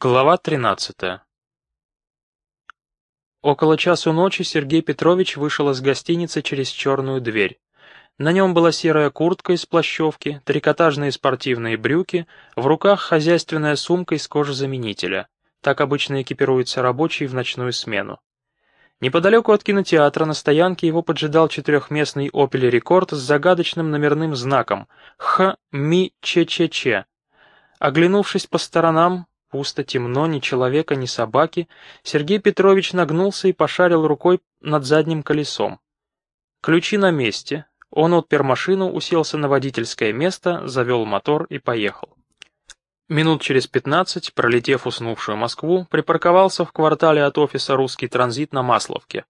Глава 13 Около часу ночи Сергей Петрович вышел из гостиницы через черную дверь. На нем была серая куртка из плащевки, трикотажные спортивные брюки, в руках хозяйственная сумка из кожезаменителя. Так обычно экипируются рабочие в ночную смену. Неподалеку от кинотеатра на стоянке его поджидал четырехместный «Опель Рекорд» с загадочным номерным знаком «Х-Ми-Че-Че-Че». Оглянувшись по сторонам, Пусто, темно, ни человека, ни собаки. Сергей Петрович нагнулся и пошарил рукой над задним колесом. Ключи на месте. Он отпер машину, уселся на водительское место, завел мотор и поехал. Минут через пятнадцать, пролетев уснувшую Москву, припарковался в квартале от офиса «Русский транзит» на Масловке.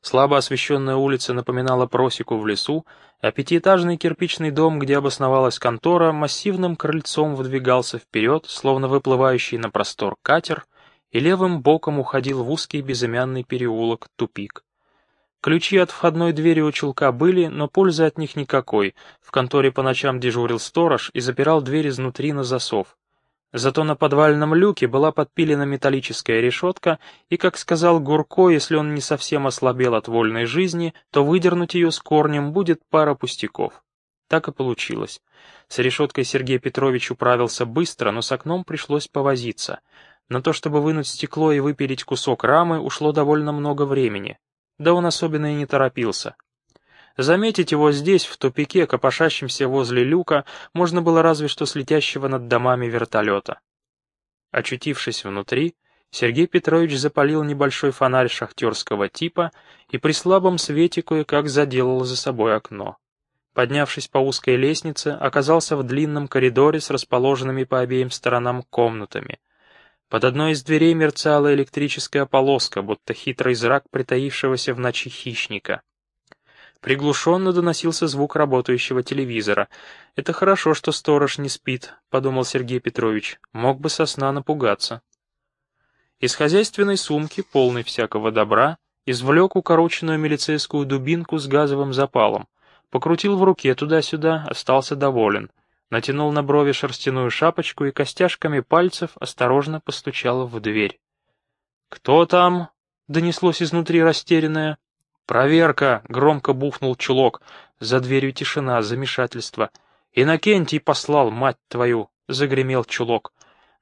Слабо освещенная улица напоминала просеку в лесу, а пятиэтажный кирпичный дом, где обосновалась контора, массивным крыльцом выдвигался вперед, словно выплывающий на простор катер, и левым боком уходил в узкий безымянный переулок, тупик. Ключи от входной двери у чулка были, но пользы от них никакой. В конторе по ночам дежурил сторож и запирал дверь изнутри на засов. Зато на подвальном люке была подпилена металлическая решетка, и, как сказал Гурко, если он не совсем ослабел от вольной жизни, то выдернуть ее с корнем будет пара пустяков. Так и получилось. С решеткой Сергей Петрович управился быстро, но с окном пришлось повозиться. На то, чтобы вынуть стекло и выпилить кусок рамы, ушло довольно много времени. Да он особенно и не торопился. Заметить его здесь, в тупике, копошащемся возле люка, можно было разве что с летящего над домами вертолета. Очутившись внутри, Сергей Петрович запалил небольшой фонарь шахтерского типа и при слабом свете кое-как заделал за собой окно. Поднявшись по узкой лестнице, оказался в длинном коридоре с расположенными по обеим сторонам комнатами. Под одной из дверей мерцала электрическая полоска, будто хитрый зрак притаившегося в ночи хищника. Приглушенно доносился звук работающего телевизора. «Это хорошо, что сторож не спит», — подумал Сергей Петрович. «Мог бы со сна напугаться». Из хозяйственной сумки, полной всякого добра, извлек укороченную милицейскую дубинку с газовым запалом. Покрутил в руке туда-сюда, остался доволен. Натянул на брови шерстяную шапочку и костяшками пальцев осторожно постучал в дверь. «Кто там?» — донеслось изнутри растерянное. «Проверка!» — громко бухнул чулок. За дверью тишина, замешательство. «Инокентий послал, мать твою!» — загремел чулок.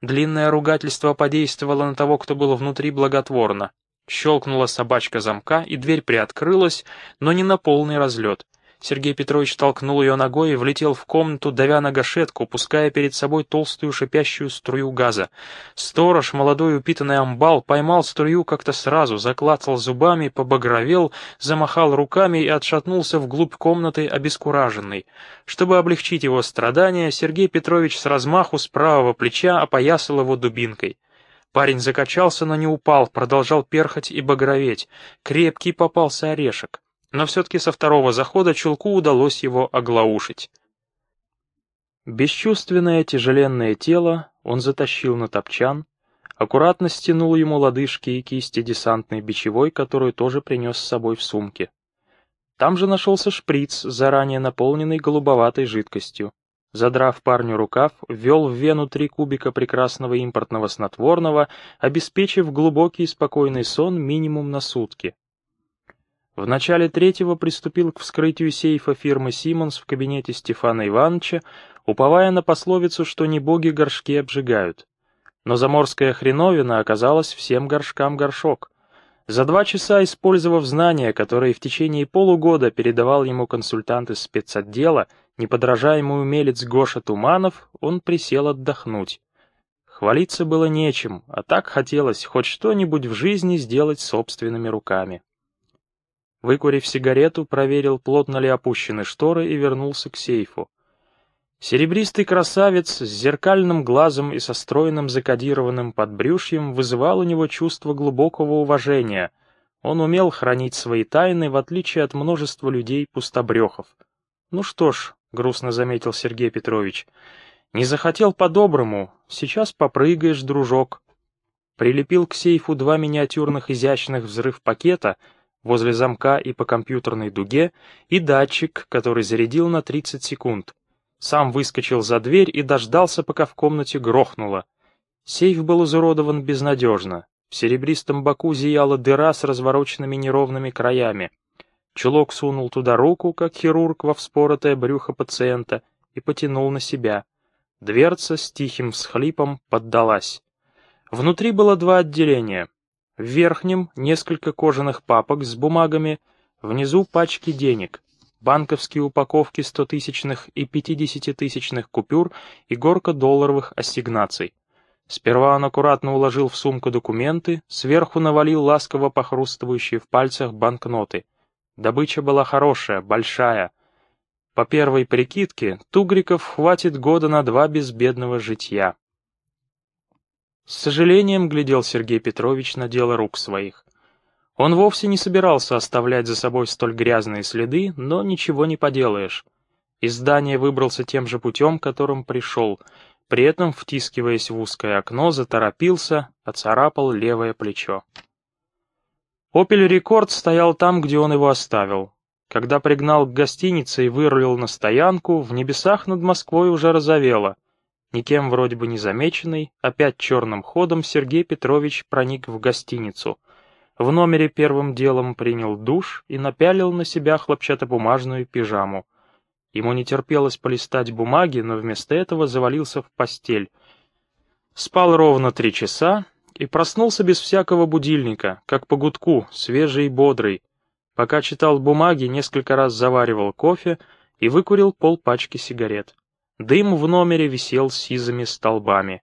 Длинное ругательство подействовало на того, кто был внутри благотворно. Щелкнула собачка замка, и дверь приоткрылась, но не на полный разлет. Сергей Петрович толкнул ее ногой и влетел в комнату, давя на гашетку, пуская перед собой толстую шипящую струю газа. Сторож, молодой упитанный амбал, поймал струю как-то сразу, заклацал зубами, побагровел, замахал руками и отшатнулся вглубь комнаты обескураженный. Чтобы облегчить его страдания, Сергей Петрович с размаху с правого плеча опоясал его дубинкой. Парень закачался, но не упал, продолжал перхать и багроветь. Крепкий попался орешек но все-таки со второго захода чулку удалось его оглаушить. Бесчувственное тяжеленное тело он затащил на топчан, аккуратно стянул ему лодыжки и кисти десантной бичевой, которую тоже принес с собой в сумке. Там же нашелся шприц, заранее наполненный голубоватой жидкостью. Задрав парню рукав, ввел в вену три кубика прекрасного импортного снотворного, обеспечив глубокий и спокойный сон минимум на сутки. В начале третьего приступил к вскрытию сейфа фирмы «Симмонс» в кабинете Стефана Ивановича, уповая на пословицу, что не боги горшки обжигают. Но заморская хреновина оказалась всем горшкам горшок. За два часа, использовав знания, которые в течение полугода передавал ему консультант из спецотдела, неподражаемый умелец Гоша Туманов, он присел отдохнуть. Хвалиться было нечем, а так хотелось хоть что-нибудь в жизни сделать собственными руками. Выкурив сигарету, проверил, плотно ли опущены шторы и вернулся к сейфу. Серебристый красавец с зеркальным глазом и со стройным закодированным подбрюшьем вызывал у него чувство глубокого уважения. Он умел хранить свои тайны, в отличие от множества людей-пустобрехов. «Ну что ж», — грустно заметил Сергей Петрович, — «не захотел по-доброму, сейчас попрыгаешь, дружок». Прилепил к сейфу два миниатюрных изящных взрыв-пакета — возле замка и по компьютерной дуге, и датчик, который зарядил на 30 секунд. Сам выскочил за дверь и дождался, пока в комнате грохнуло. Сейф был изуродован безнадежно. В серебристом боку зияла дыра с развороченными неровными краями. Чулок сунул туда руку, как хирург во вспоротое брюхо пациента, и потянул на себя. Дверца с тихим всхлипом поддалась. Внутри было два отделения. В верхнем несколько кожаных папок с бумагами, внизу пачки денег, банковские упаковки стотысячных и пятидесятитысячных купюр и горка долларовых ассигнаций. Сперва он аккуратно уложил в сумку документы, сверху навалил ласково похрустывающие в пальцах банкноты. Добыча была хорошая, большая. По первой прикидке, тугриков хватит года на два безбедного житья. С сожалением глядел Сергей Петрович на дело рук своих. Он вовсе не собирался оставлять за собой столь грязные следы, но ничего не поделаешь. Из здания выбрался тем же путем, которым пришел, при этом, втискиваясь в узкое окно, заторопился, оцарапал левое плечо. «Опель Рекорд» стоял там, где он его оставил. Когда пригнал к гостинице и вырулил на стоянку, в небесах над Москвой уже розовело — Никем вроде бы не замеченный, опять черным ходом Сергей Петрович проник в гостиницу. В номере первым делом принял душ и напялил на себя хлопчатобумажную пижаму. Ему не терпелось полистать бумаги, но вместо этого завалился в постель. Спал ровно три часа и проснулся без всякого будильника, как по гудку, свежий и бодрый. Пока читал бумаги, несколько раз заваривал кофе и выкурил полпачки сигарет. Дым в номере висел сизыми столбами.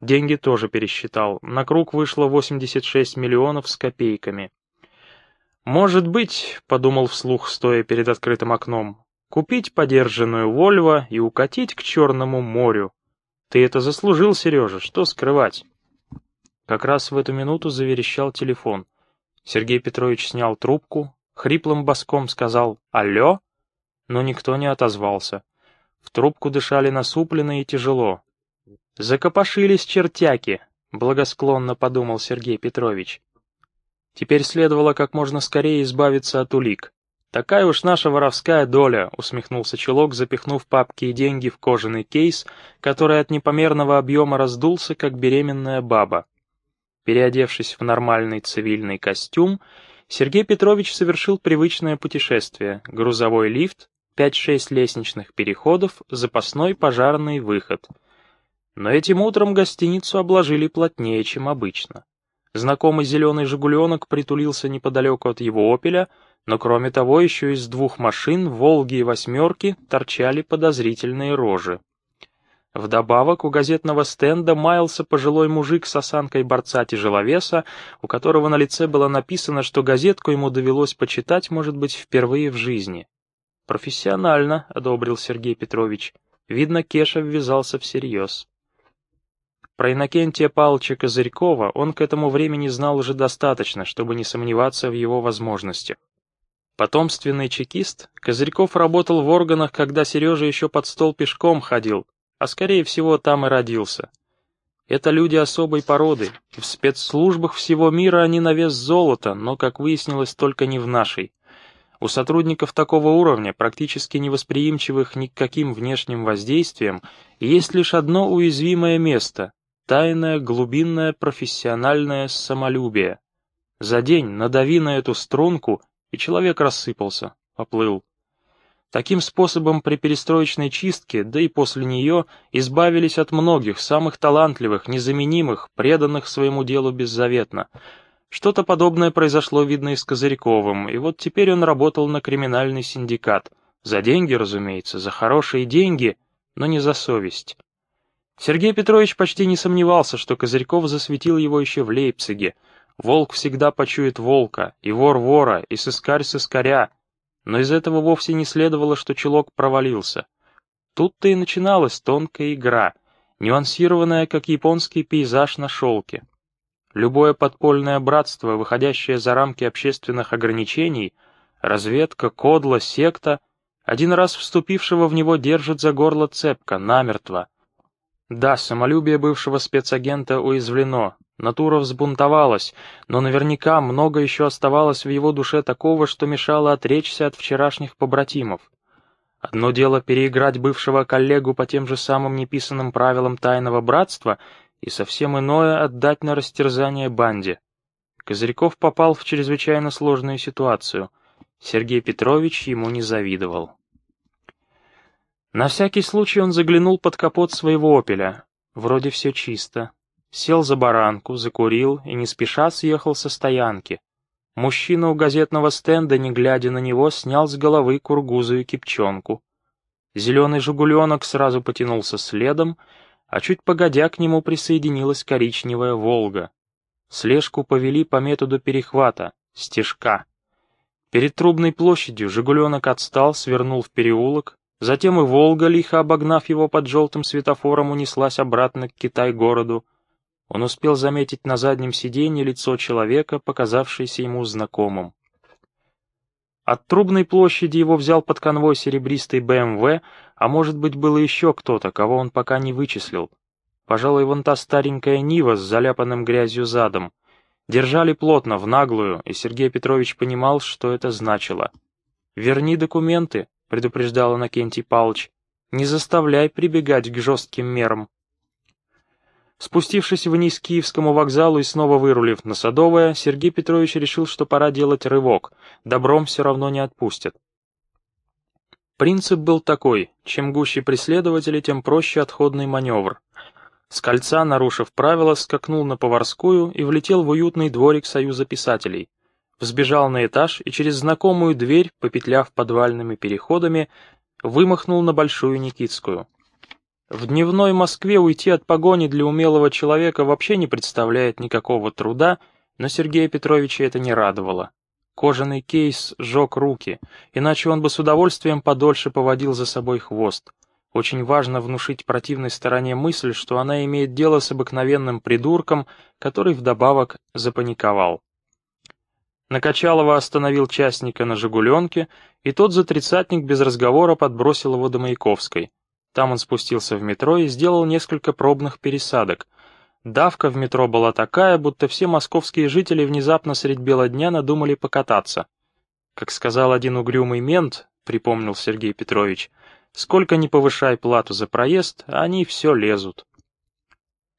Деньги тоже пересчитал. На круг вышло 86 миллионов с копейками. «Может быть», — подумал вслух, стоя перед открытым окном, «купить подержанную Вольво и укатить к Черному морю. Ты это заслужил, Сережа, что скрывать?» Как раз в эту минуту заверещал телефон. Сергей Петрович снял трубку, хриплым боском сказал «Алло?», но никто не отозвался. В трубку дышали насупленно и тяжело. «Закопошились чертяки», — благосклонно подумал Сергей Петрович. Теперь следовало как можно скорее избавиться от улик. «Такая уж наша воровская доля», — усмехнулся чулок, запихнув папки и деньги в кожаный кейс, который от непомерного объема раздулся, как беременная баба. Переодевшись в нормальный цивильный костюм, Сергей Петрович совершил привычное путешествие, грузовой лифт, 5-6 лестничных переходов, запасной пожарный выход. Но этим утром гостиницу обложили плотнее, чем обычно. Знакомый зеленый «Жигуленок» притулился неподалеку от его «Опеля», но кроме того еще из двух машин, «Волги» и «Восьмерки» торчали подозрительные рожи. Вдобавок у газетного стенда маялся пожилой мужик с осанкой борца-тяжеловеса, у которого на лице было написано, что газетку ему довелось почитать, может быть, впервые в жизни. «Профессионально», — одобрил Сергей Петрович. Видно, Кеша ввязался всерьез. Про Иннокентия Павловича Козырькова он к этому времени знал уже достаточно, чтобы не сомневаться в его возможностях. Потомственный чекист, Козырьков работал в органах, когда Сережа еще под стол пешком ходил, а скорее всего там и родился. Это люди особой породы, в спецслужбах всего мира они на вес золота, но, как выяснилось, только не в нашей. У сотрудников такого уровня, практически невосприимчивых ни к каким внешним воздействиям, есть лишь одно уязвимое место — тайное, глубинное, профессиональное самолюбие. За день надави на эту струнку, и человек рассыпался, поплыл. Таким способом при перестроечной чистке, да и после нее, избавились от многих, самых талантливых, незаменимых, преданных своему делу беззаветно — что-то подобное произошло, видно, и с Козырьковым, и вот теперь он работал на криминальный синдикат. За деньги, разумеется, за хорошие деньги, но не за совесть. Сергей Петрович почти не сомневался, что Козырьков засветил его еще в Лейпциге. Волк всегда почует волка, и вор вора, и сыскарь сыскаря. Но из этого вовсе не следовало, что чулок провалился. Тут-то и начиналась тонкая игра, нюансированная, как японский пейзаж на шелке. Любое подпольное братство, выходящее за рамки общественных ограничений, разведка, кодла, секта, один раз вступившего в него держит за горло цепко, намертво. Да, самолюбие бывшего спецагента уязвлено, натура взбунтовалась, но наверняка много еще оставалось в его душе такого, что мешало отречься от вчерашних побратимов. Одно дело переиграть бывшего коллегу по тем же самым неписанным правилам тайного братства — и совсем иное отдать на растерзание банде. Козырьков попал в чрезвычайно сложную ситуацию. Сергей Петрович ему не завидовал. На всякий случай он заглянул под капот своего «Опеля». Вроде все чисто. Сел за баранку, закурил и не спеша съехал со стоянки. Мужчина у газетного стенда, не глядя на него, снял с головы кургузую кипчонку. Зеленый «Жигуленок» сразу потянулся следом, а чуть погодя к нему присоединилась коричневая «Волга». Слежку повели по методу перехвата, стежка. Перед Трубной площадью «Жигуленок» отстал, свернул в переулок, затем и «Волга», лихо обогнав его под желтым светофором, унеслась обратно к Китай-городу. Он успел заметить на заднем сиденье лицо человека, показавшееся ему знакомым. От Трубной площади его взял под конвой серебристый БМВ, а может быть было еще кто-то, кого он пока не вычислил. Пожалуй, вон та старенькая Нива с заляпанным грязью задом. Держали плотно, в наглую, и Сергей Петрович понимал, что это значило. «Верни документы», — предупреждал Иннокентий Павлович. «Не заставляй прибегать к жестким мерам». Спустившись вниз к Киевскому вокзалу и снова вырулив на Садовое, Сергей Петрович решил, что пора делать рывок, добром все равно не отпустят. Принцип был такой, чем гуще преследователи, тем проще отходный маневр. С кольца, нарушив правила, скакнул на Поварскую и влетел в уютный дворик Союза писателей. Взбежал на этаж и через знакомую дверь, попетляв подвальными переходами, вымахнул на Большую Никитскую. В дневной Москве уйти от погони для умелого человека вообще не представляет никакого труда, но Сергея Петровича это не радовало. Кожаный кейс сжег руки, иначе он бы с удовольствием подольше поводил за собой хвост. Очень важно внушить противной стороне мысль, что она имеет дело с обыкновенным придурком, который вдобавок запаниковал. Накачалова остановил частника на «Жигуленке», и тот за тридцатник без разговора подбросил его до Маяковской. Там он спустился в метро и сделал несколько пробных пересадок. Давка в метро была такая, будто все московские жители внезапно средь бела дня надумали покататься. Как сказал один угрюмый мент, припомнил Сергей Петрович, сколько ни повышай плату за проезд, они все лезут.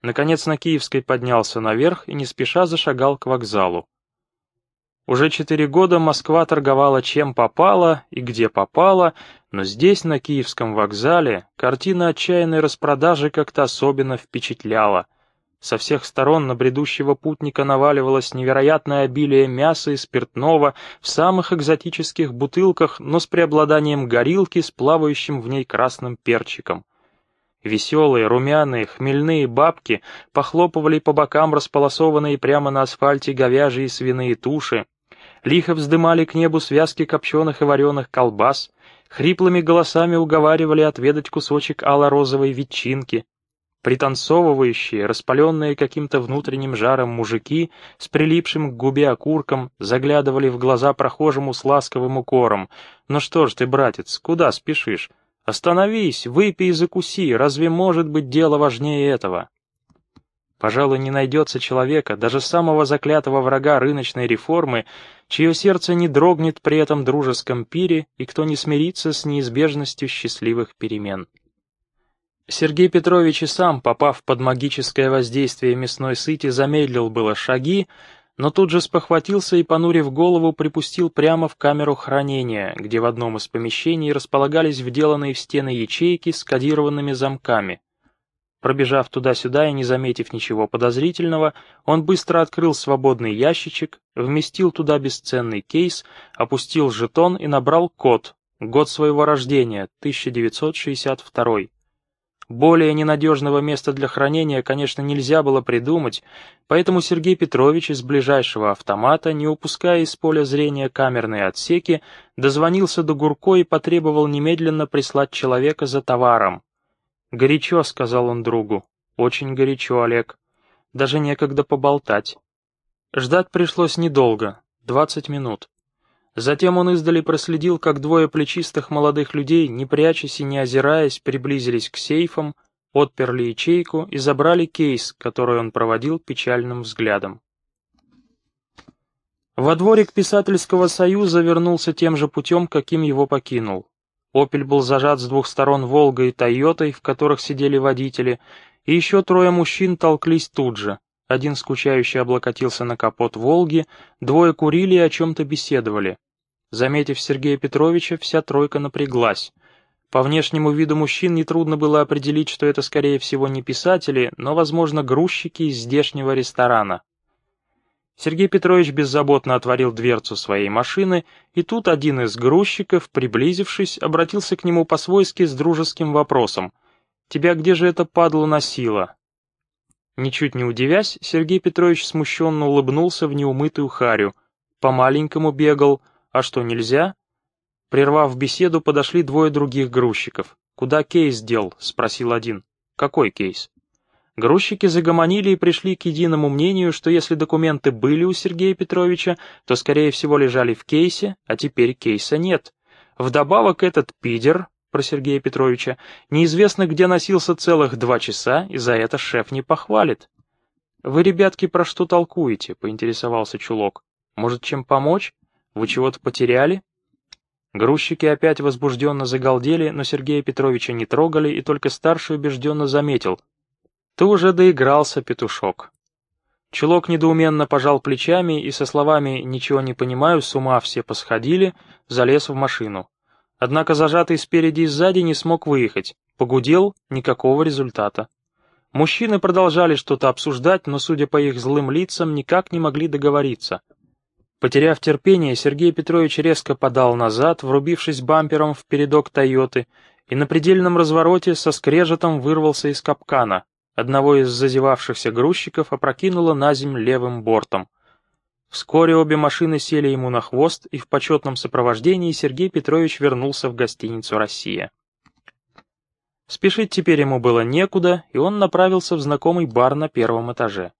Наконец на Киевской поднялся наверх и не спеша зашагал к вокзалу. Уже четыре года Москва торговала чем попало и где попало, но здесь, на Киевском вокзале, картина отчаянной распродажи как-то особенно впечатляла. Со всех сторон на бредущего путника наваливалось невероятное обилие мяса и спиртного в самых экзотических бутылках, но с преобладанием горилки с плавающим в ней красным перчиком. Веселые, румяные, хмельные бабки похлопывали по бокам располосованные прямо на асфальте говяжьи и свиные туши, лихо вздымали к небу связки копченых и вареных колбас, хриплыми голосами уговаривали отведать кусочек ало-розовой ветчинки. Пританцовывающие, распаленные каким-то внутренним жаром мужики с прилипшим к губе окурком заглядывали в глаза прохожему с ласковым укором. «Ну что ж ты, братец, куда спешишь? Остановись, выпей и закуси, разве может быть дело важнее этого?» Пожалуй, не найдется человека, даже самого заклятого врага рыночной реформы, чье сердце не дрогнет при этом дружеском пире и кто не смирится с неизбежностью счастливых перемен. Сергей Петрович и сам, попав под магическое воздействие мясной сыти, замедлил было шаги, но тут же спохватился и, понурив голову, припустил прямо в камеру хранения, где в одном из помещений располагались вделанные в стены ячейки с кодированными замками. Пробежав туда-сюда и не заметив ничего подозрительного, он быстро открыл свободный ящичек, вместил туда бесценный кейс, опустил жетон и набрал код, год своего рождения, 1962. Более ненадежного места для хранения, конечно, нельзя было придумать, поэтому Сергей Петрович из ближайшего автомата, не упуская из поля зрения камерные отсеки, дозвонился до Гурко и потребовал немедленно прислать человека за товаром. «Горячо», — сказал он другу. «Очень горячо, Олег. Даже некогда поболтать». Ждать пришлось недолго, двадцать минут. Затем он издали проследил, как двое плечистых молодых людей, не прячась и не озираясь, приблизились к сейфам, отперли ячейку и забрали кейс, который он проводил печальным взглядом. Во дворик писательского союза вернулся тем же путем, каким его покинул. «Опель» был зажат с двух сторон «Волгой» и «Тойотой», в которых сидели водители, И еще трое мужчин толклись тут же. Один скучающий облокотился на капот «Волги», двое курили и о чем-то беседовали. Заметив Сергея Петровича, вся тройка напряглась. По внешнему виду мужчин нетрудно было определить, что это, скорее всего, не писатели, но, возможно, грузчики из здешнего ресторана. Сергей Петрович беззаботно отворил дверцу своей машины, и тут один из грузчиков, приблизившись, обратился к нему по-свойски с дружеским вопросом. «Тебя где же это падло носило?» Ничуть не удивясь, Сергей Петрович смущенно улыбнулся в неумытую харю. «По-маленькому бегал. А что, нельзя?» Прервав беседу, подошли двое других грузчиков. «Куда кейс дел?» — спросил один. «Какой кейс?» Грузчики загомонили и пришли к единому мнению, что если документы были у Сергея Петровича, то, скорее всего, лежали в кейсе, а теперь кейса нет. Вдобавок этот пидер, про Сергея Петровича, неизвестно где носился целых два часа, и за это шеф не похвалит. «Вы, ребятки, про что толкуете?» — поинтересовался Чулок. «Может, чем помочь? Вы чего-то потеряли?» Грузчики опять возбужденно загалдели, но Сергея Петровича не трогали, и только старший убежденно заметил. «Ты уже доигрался, петушок». Чулок недоуменно пожал плечами и со словами «ничего не понимаю, с ума все посходили», залез в машину. Однако зажатый спереди и сзади не смог выехать. Погудел — никакого результата. Мужчины продолжали что-то обсуждать, но, судя по их злым лицам, никак не могли договориться. Потеряв терпение, Сергей Петрович резко подал назад, врубившись бампером в передок «Тойоты», и на предельном развороте со скрежетом вырвался из капкана. Одного из зазевавшихся грузчиков опрокинуло на земь левым бортом. Вскоре обе машины сели ему на хвост, и в почетном сопровождении Сергей Петрович вернулся в гостиницу «Россия». Спешить теперь ему было некуда, и он направился в знакомый бар на первом этаже.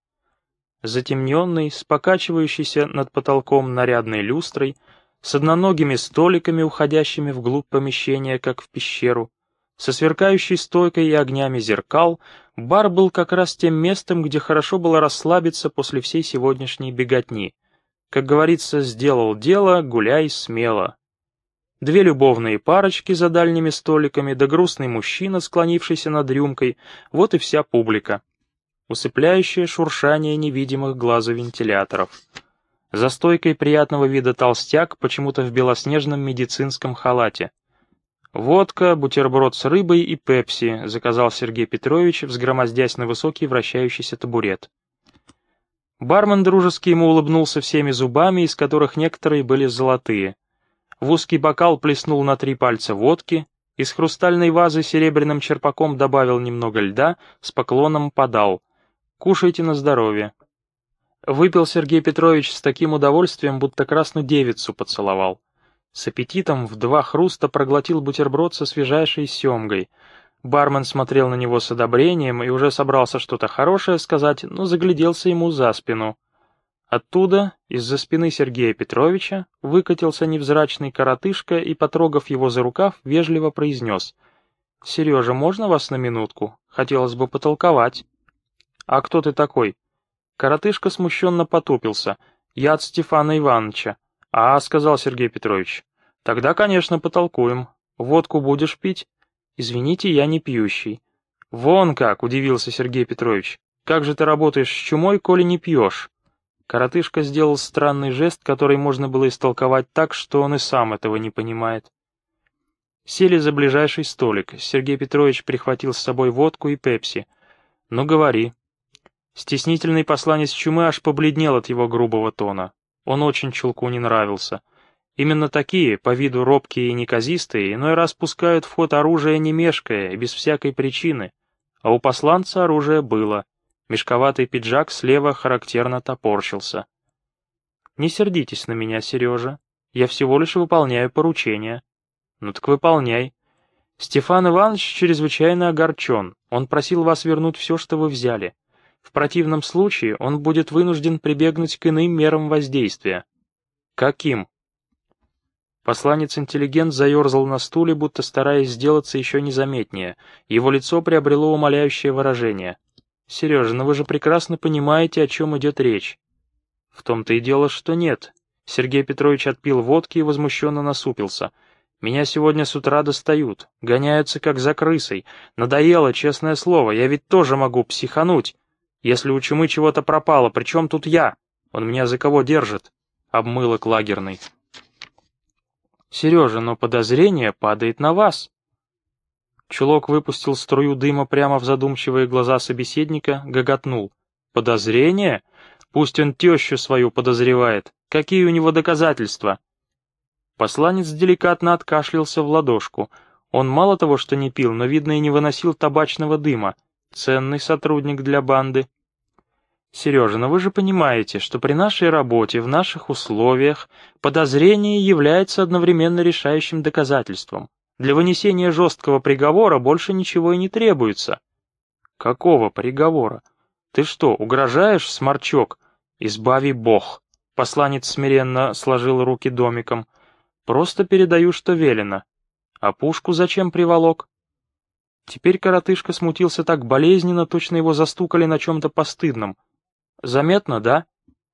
Затемненный, с покачивающейся над потолком нарядной люстрой, с одноногими столиками, уходящими вглубь помещения, как в пещеру, со сверкающей стойкой и огнями зеркал, бар был как раз тем местом, где хорошо было расслабиться после всей сегодняшней беготни. Как говорится, сделал дело, гуляй смело. Две любовные парочки за дальними столиками, да грустный мужчина, склонившийся над рюмкой, вот и вся публика. Усыпляющее шуршание невидимых глазу вентиляторов. За стойкой приятного вида толстяк, почему-то в белоснежном медицинском халате — «Водка, бутерброд с рыбой и пепси», — заказал Сергей Петрович, взгромоздясь на высокий вращающийся табурет. Бармен дружески ему улыбнулся всеми зубами, из которых некоторые были золотые. В узкий бокал плеснул на три пальца водки, из хрустальной вазы серебряным черпаком добавил немного льда, с поклоном подал. «Кушайте на здоровье». Выпил Сергей Петрович с таким удовольствием, будто красную девицу поцеловал. С аппетитом в два хруста проглотил бутерброд со свежайшей семгой. Бармен смотрел на него с одобрением и уже собрался что-то хорошее сказать, но загляделся ему за спину. Оттуда, из-за спины Сергея Петровича, выкатился невзрачный коротышка и, потрогав его за рукав, вежливо произнес. «Сережа, можно вас на минутку? Хотелось бы потолковать». «А кто ты такой?» Коротышка смущенно потупился. «Я от Стефана Ивановича. «А», — сказал Сергей Петрович, — «тогда, конечно, потолкуем. Водку будешь пить?» «Извините, я не пьющий». «Вон как!» — удивился Сергей Петрович. «Как же ты работаешь с чумой, коли не пьешь?» Коротышка сделал странный жест, который можно было истолковать так, что он и сам этого не понимает. Сели за ближайший столик. Сергей Петрович прихватил с собой водку и пепси. «Ну, говори». Стеснительный посланец чумы аж побледнел от его грубого тона. Он очень чулку не нравился. Именно такие, по виду робкие и неказистые, иной раз пускают в ход оружие не мешкая без всякой причины. А у посланца оружие было. Мешковатый пиджак слева характерно топорщился. «Не сердитесь на меня, Сережа. Я всего лишь выполняю поручение». «Ну так выполняй». «Стефан Иванович чрезвычайно огорчен. Он просил вас вернуть все, что вы взяли. В противном случае он будет вынужден прибегнуть к иным мерам воздействия. Каким? Посланец-интеллигент заерзал на стуле, будто стараясь сделаться еще незаметнее. Его лицо приобрело умоляющее выражение. «Сережа, ну вы же прекрасно понимаете, о чем идет речь». «В том-то и дело, что нет». Сергей Петрович отпил водки и возмущенно насупился. Меня сегодня с утра достают, гоняются как за крысой. Надоело, честное слово, я ведь тоже могу психануть. Если у чумы чего-то пропало, при чем тут я? Он меня за кого держит?» — обмылок лагерный. «Сережа, но подозрение падает на вас». Чулок выпустил струю дыма прямо в задумчивые глаза собеседника, гоготнул. «Подозрение? Пусть он тещу свою подозревает. Какие у него доказательства?» Посланец деликатно откашлялся в ладошку. Он мало того, что не пил, но, видно, и не выносил табачного дыма. Ценный сотрудник для банды. Сережа, но вы же понимаете, что при нашей работе, в наших условиях, подозрение является одновременно решающим доказательством. Для вынесения жесткого приговора больше ничего и не требуется. Какого приговора? Ты что, угрожаешь, сморчок? Избави бог. Посланец смиренно сложил руки домиком. Просто передаю, что велено. А пушку зачем приволок? Теперь коротышка смутился так болезненно, точно его застукали на чем-то постыдном. Заметно, да?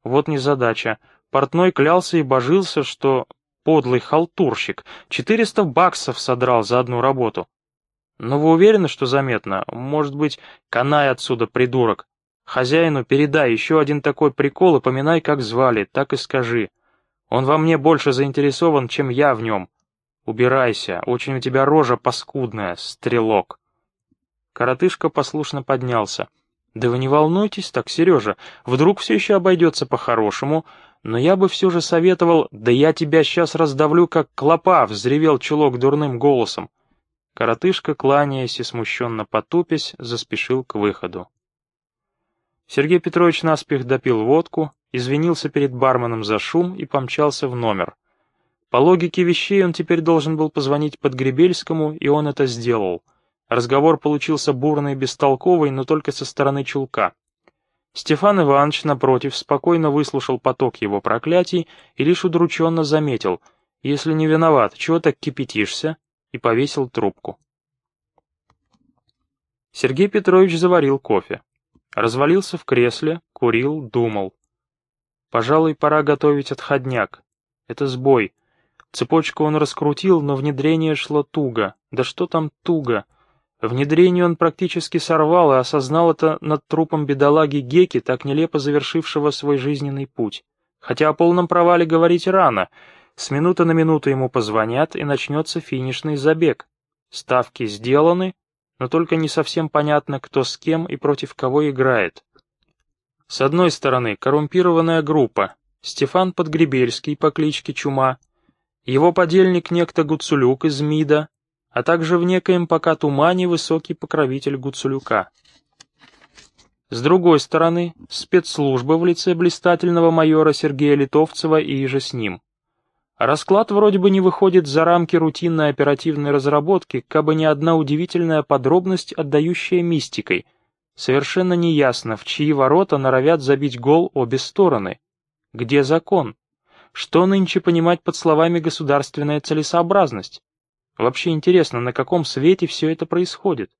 Вот незадача. Портной клялся и божился, что подлый халтурщик 400 баксов содрал за одну работу. Но вы уверены, что заметно? Может быть, канай отсюда, придурок. Хозяину передай еще один такой прикол и поминай, как звали, так и скажи. Он во мне больше заинтересован, чем я в нем. Убирайся, очень у тебя рожа паскудная, стрелок. Коротышка послушно поднялся. «Да вы не волнуйтесь так, Сережа, вдруг все еще обойдется по-хорошему, но я бы все же советовал, да я тебя сейчас раздавлю, как клопа», — взревел чулок дурным голосом. Коротышка, кланяясь и смущенно потупясь, заспешил к выходу. Сергей Петрович наспех допил водку, извинился перед барменом за шум и помчался в номер. По логике вещей он теперь должен был позвонить Подгребельскому, и он это сделал. Разговор получился бурный и бестолковый, но только со стороны чулка. Стефан Иванович, напротив, спокойно выслушал поток его проклятий и лишь удрученно заметил, «Если не виноват, чего так кипятишься?» и повесил трубку. Сергей Петрович заварил кофе. Развалился в кресле, курил, думал. Пожалуй, пора готовить отходняк. Это сбой. Цепочку он раскрутил, но внедрение шло туго. Да что там туго? Внедрение он практически сорвал и осознал это над трупом бедолаги Геки, так нелепо завершившего свой жизненный путь. Хотя о полном провале говорить рано. С минуты на минуту ему позвонят, и начнется финишный забег. Ставки сделаны, но только не совсем понятно, кто с кем и против кого играет. С одной стороны, коррумпированная группа, Стефан Подгребельский по кличке Чума, его подельник некто Гуцулюк из МИДа, а также в некоем пока тумане высокий покровитель Гуцулюка. С другой стороны, спецслужба в лице блистательного майора Сергея Литовцева и же с ним. Расклад вроде бы не выходит за рамки рутинной оперативной разработки, кабы не одна удивительная подробность, отдающая мистикой. Совершенно неясно, в чьи ворота норовят забить гол обе стороны. Где закон? Что нынче понимать под словами «государственная целесообразность»? Вообще интересно, на каком свете все это происходит?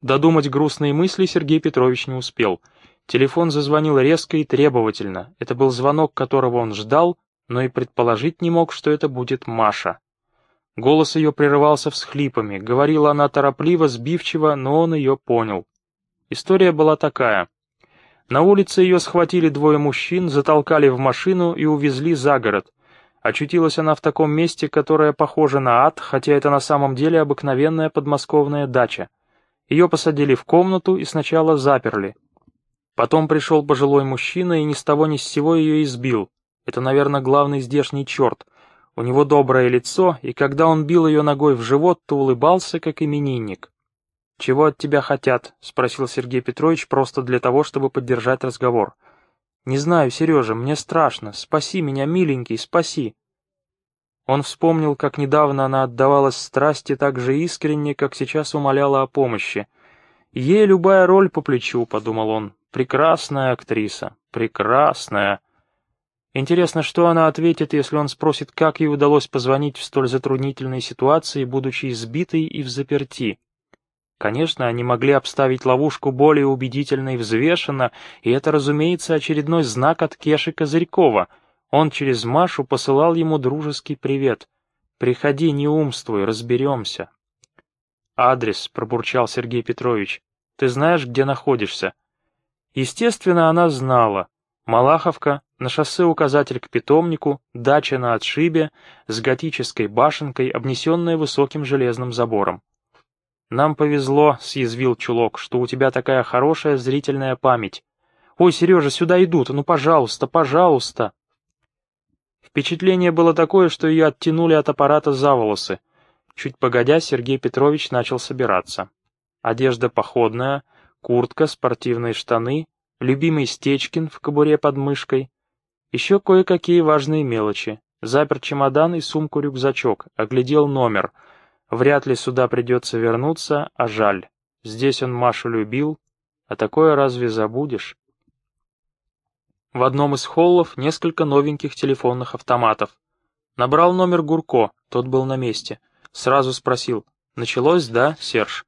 Додумать грустные мысли Сергей Петрович не успел. Телефон зазвонил резко и требовательно. Это был звонок, которого он ждал, но и предположить не мог, что это будет Маша. Голос ее прерывался всхлипами, говорила она торопливо, сбивчиво, но он ее понял. История была такая. На улице ее схватили двое мужчин, затолкали в машину и увезли за город. Очутилась она в таком месте, которое похоже на ад, хотя это на самом деле обыкновенная подмосковная дача. Ее посадили в комнату и сначала заперли. Потом пришел пожилой мужчина и ни с того ни с сего ее избил. Это, наверное, главный здешний черт. У него доброе лицо, и когда он бил ее ногой в живот, то улыбался, как именинник. «Чего от тебя хотят?» — спросил Сергей Петрович просто для того, чтобы поддержать разговор. «Не знаю, Сережа, мне страшно. Спаси меня, миленький, спаси». Он вспомнил, как недавно она отдавалась страсти так же искренне, как сейчас умоляла о помощи. «Ей любая роль по плечу», — подумал он. «Прекрасная актриса, прекрасная». Интересно, что она ответит, если он спросит, как ей удалось позвонить в столь затруднительной ситуации, будучи избитой и в заперти. Конечно, они могли обставить ловушку более убедительно и взвешенно, и это, разумеется, очередной знак от Кеши Козырькова. Он через Машу посылал ему дружеский привет. «Приходи, не умствуй, разберемся». «Адрес», — пробурчал Сергей Петрович. «Ты знаешь, где находишься?» Естественно, она знала. Малаховка, на шоссе указатель к питомнику, дача на отшибе, с готической башенкой, обнесенная высоким железным забором. «Нам повезло», — съязвил чулок, — «что у тебя такая хорошая зрительная память. Ой, Сережа, сюда идут, ну пожалуйста, пожалуйста». Впечатление было такое, что ее оттянули от аппарата за волосы. Чуть погодя, Сергей Петрович начал собираться. Одежда походная, куртка, спортивные штаны, любимый Стечкин в кобуре под мышкой. Еще кое-какие важные мелочи. Запер чемодан и сумку-рюкзачок, оглядел номер — Вряд ли сюда придется вернуться, а жаль. Здесь он Машу любил, а такое разве забудешь? В одном из холлов несколько новеньких телефонных автоматов. Набрал номер Гурко, тот был на месте. Сразу спросил, началось, да, Серж?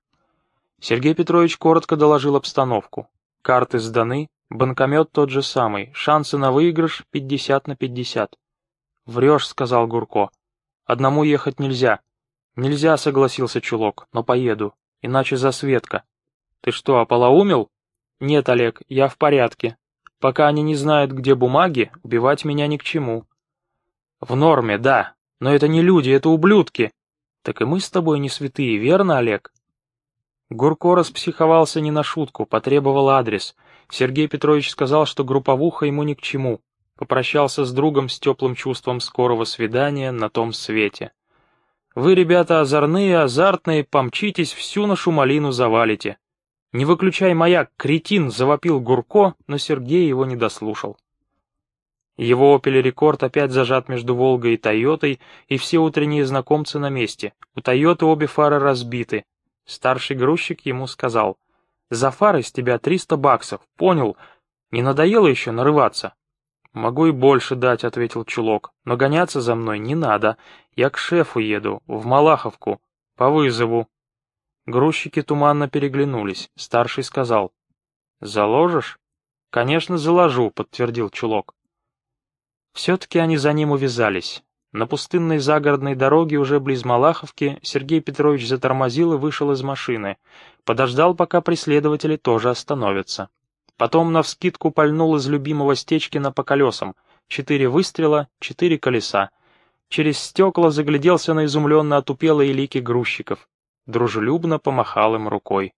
Сергей Петрович коротко доложил обстановку. Карты сданы, банкомет тот же самый, шансы на выигрыш 50 на 50. «Врешь», — сказал Гурко. «Одному ехать нельзя. «Нельзя», — согласился чулок, — «но поеду, иначе засветка». «Ты что, ополоумел?» «Нет, Олег, я в порядке. Пока они не знают, где бумаги, убивать меня ни к чему». «В норме, да, но это не люди, это ублюдки». «Так и мы с тобой не святые, верно, Олег?» Гурко распсиховался не на шутку, потребовал адрес. Сергей Петрович сказал, что групповуха ему ни к чему. Попрощался с другом с теплым чувством скорого свидания на том свете. Вы, ребята, озорные, азартные, помчитесь, всю нашу малину завалите. Не выключай маяк, кретин, завопил Гурко, но Сергей его не дослушал. Его «Опель Рекорд» опять зажат между «Волгой» и «Тойотой», и все утренние знакомцы на месте. У «Тойоты» обе фары разбиты. Старший грузчик ему сказал, «За фары с тебя 300 баксов, понял? Не надоело еще нарываться?» «Могу и больше дать», — ответил чулок, — «но гоняться за мной не надо. Я к шефу еду, в Малаховку, по вызову». Грузчики туманно переглянулись. Старший сказал, «Заложишь?» «Конечно, заложу», — подтвердил чулок. Все-таки они за ним увязались. На пустынной загородной дороге уже близ Малаховки Сергей Петрович затормозил и вышел из машины. Подождал, пока преследователи тоже остановятся. Потом навскидку пальнул из любимого Стечкина по колесам. Четыре выстрела, четыре колеса. Через стекла загляделся на изумленно отупелые лики грузчиков. Дружелюбно помахал им рукой.